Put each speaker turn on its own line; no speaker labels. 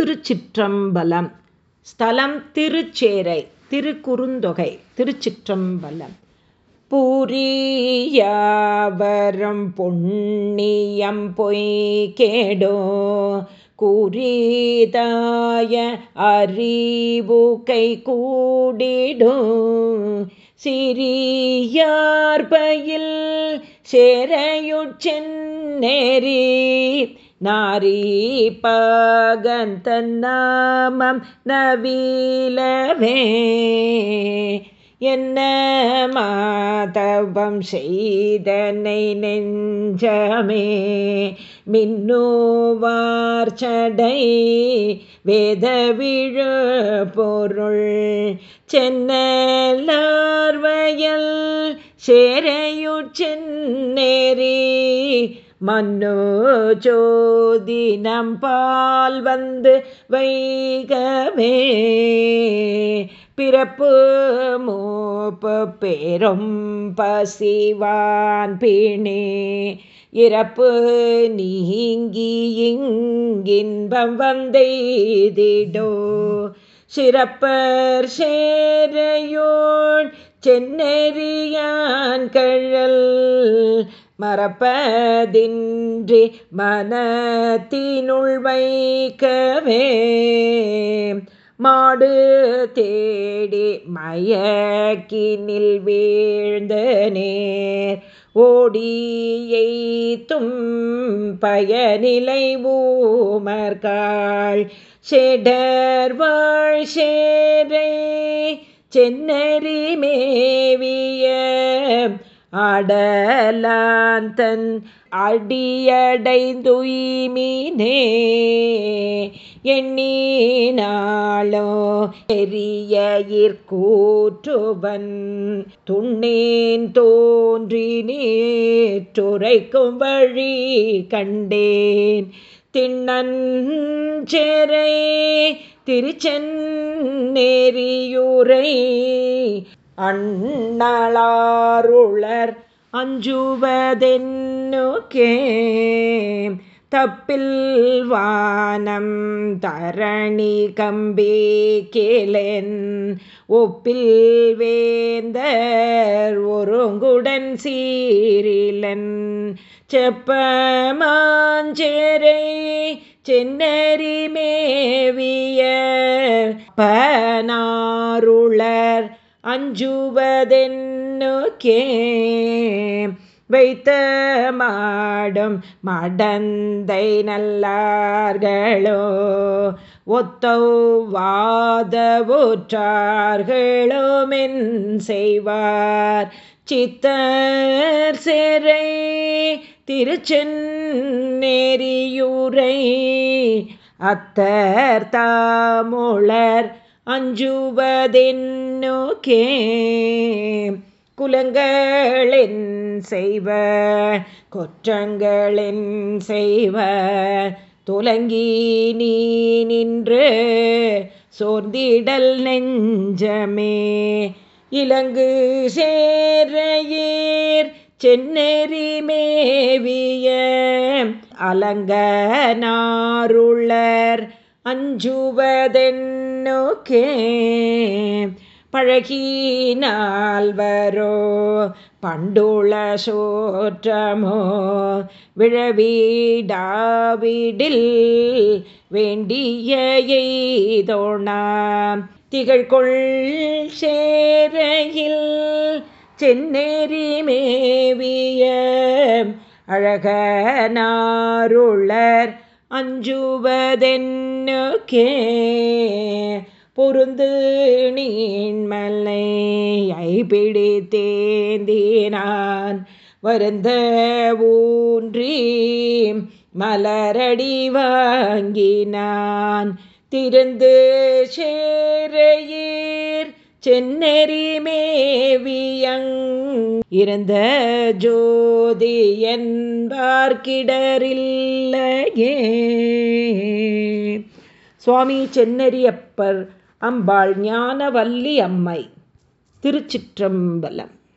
திருச்சிற்றம்பலம். ஸ்தலம் திருச்சேரை திருக்குறுந்தொகை திருச்சிற்றம்பலம். பூரியாவரம் பொன்னியம் பொய் கேடோ குறிதாய அறிவு கை கூடிடோ. சிறியார்பயில் சேரையுட்சென்னேரி நாமம் நவீலவே என்ன மாதவம் செய்தனை நெஞ்சமே. மின்னுவார்ச்சடை வேத விழு பொருள் சென்னலார்வயல் சேரையுட்சென்னேரி மன்னோ மன்னோஜோதினம் பால் வந்து வைகமே. பிறப்பு மூப்பு பெரும் பசிவான் பிணே இறப்பு நீங்கி இங்கின்பம் வந்தெய்திடோ. சிறப்பர் சேரையோன் சென்னெறியான் கழல். மறப்பதின்றி மனத்தினுள் வைக்கவே மாடு தேடி மயக்கினில் வீழ்ந்த நேர் ஓடியைத்தும் பயனிலை ஊமர்காள் செடர்வாழ் சேரை சென்னறி மேவிய ஆடலாந்தன் அடியடைந்துய்மினே எண்ணினாளோ பெரிய இற்கூற்றுவன் துண்ணேன் தோன்றி நேற்றுரைக்கும் வழி கண்டேன். திண்ணஞ்செறை திருச்சென்னேரியூரை அண்ணளாருளர் அஞ்சுவதென்னுக்கே தப்பில் வானம் தரணி கம்பி கேளன் ஒப்பில் வேந்தர் ஒருங்குடன் சீரிலன் செப்பமாஞ்சேரை சென்னறி மேவிய பனாருளர் அஞ்சுவதென்னுக்கே வைத்த மாடும் மடந்தை நல்லார்களோ ஒத்தவாதவுற்றார்களோ மென் செய்வார். சித்தர் சிறை திருச்சென்னேரியூரை அத்தர் தாமுளர் அஞ்சுவதென்னோக்கே? குலங்களின் செய்வ கொற்றங்களின் செய்வ துலங்கி நீ நின்று சோர்ந்திடல் நெஞ்சமே. இலங்கு சேரையீர் சென்னெறி மேவிய அலங்கனாருளர் அஞ்சுவதென்னோக்கே? பழகினால் வரோ பண்டுள சோற்றமோ? விழவீடாவிடில் வேண்டிய எய்தோணாம் திகழ்கொள் சேரையில் சென்னேரி மேவிய அழகனாருளர் அஞ்சுவதென்னுக்கே பொருந்து நீண்மலை பிடித்தேந்தினான். வருந்த ஊன்றி மலரடி வாங்கினான். திருந்து சேரையே சென்னறி மேவியங் இருந்த ஜோதி என்பார்கிடரில்லையே சுவாமி சென்னரியப்பர் அம்பாள் ஞானவல்லி அம்மை திருச்சிற்றம்பலம்.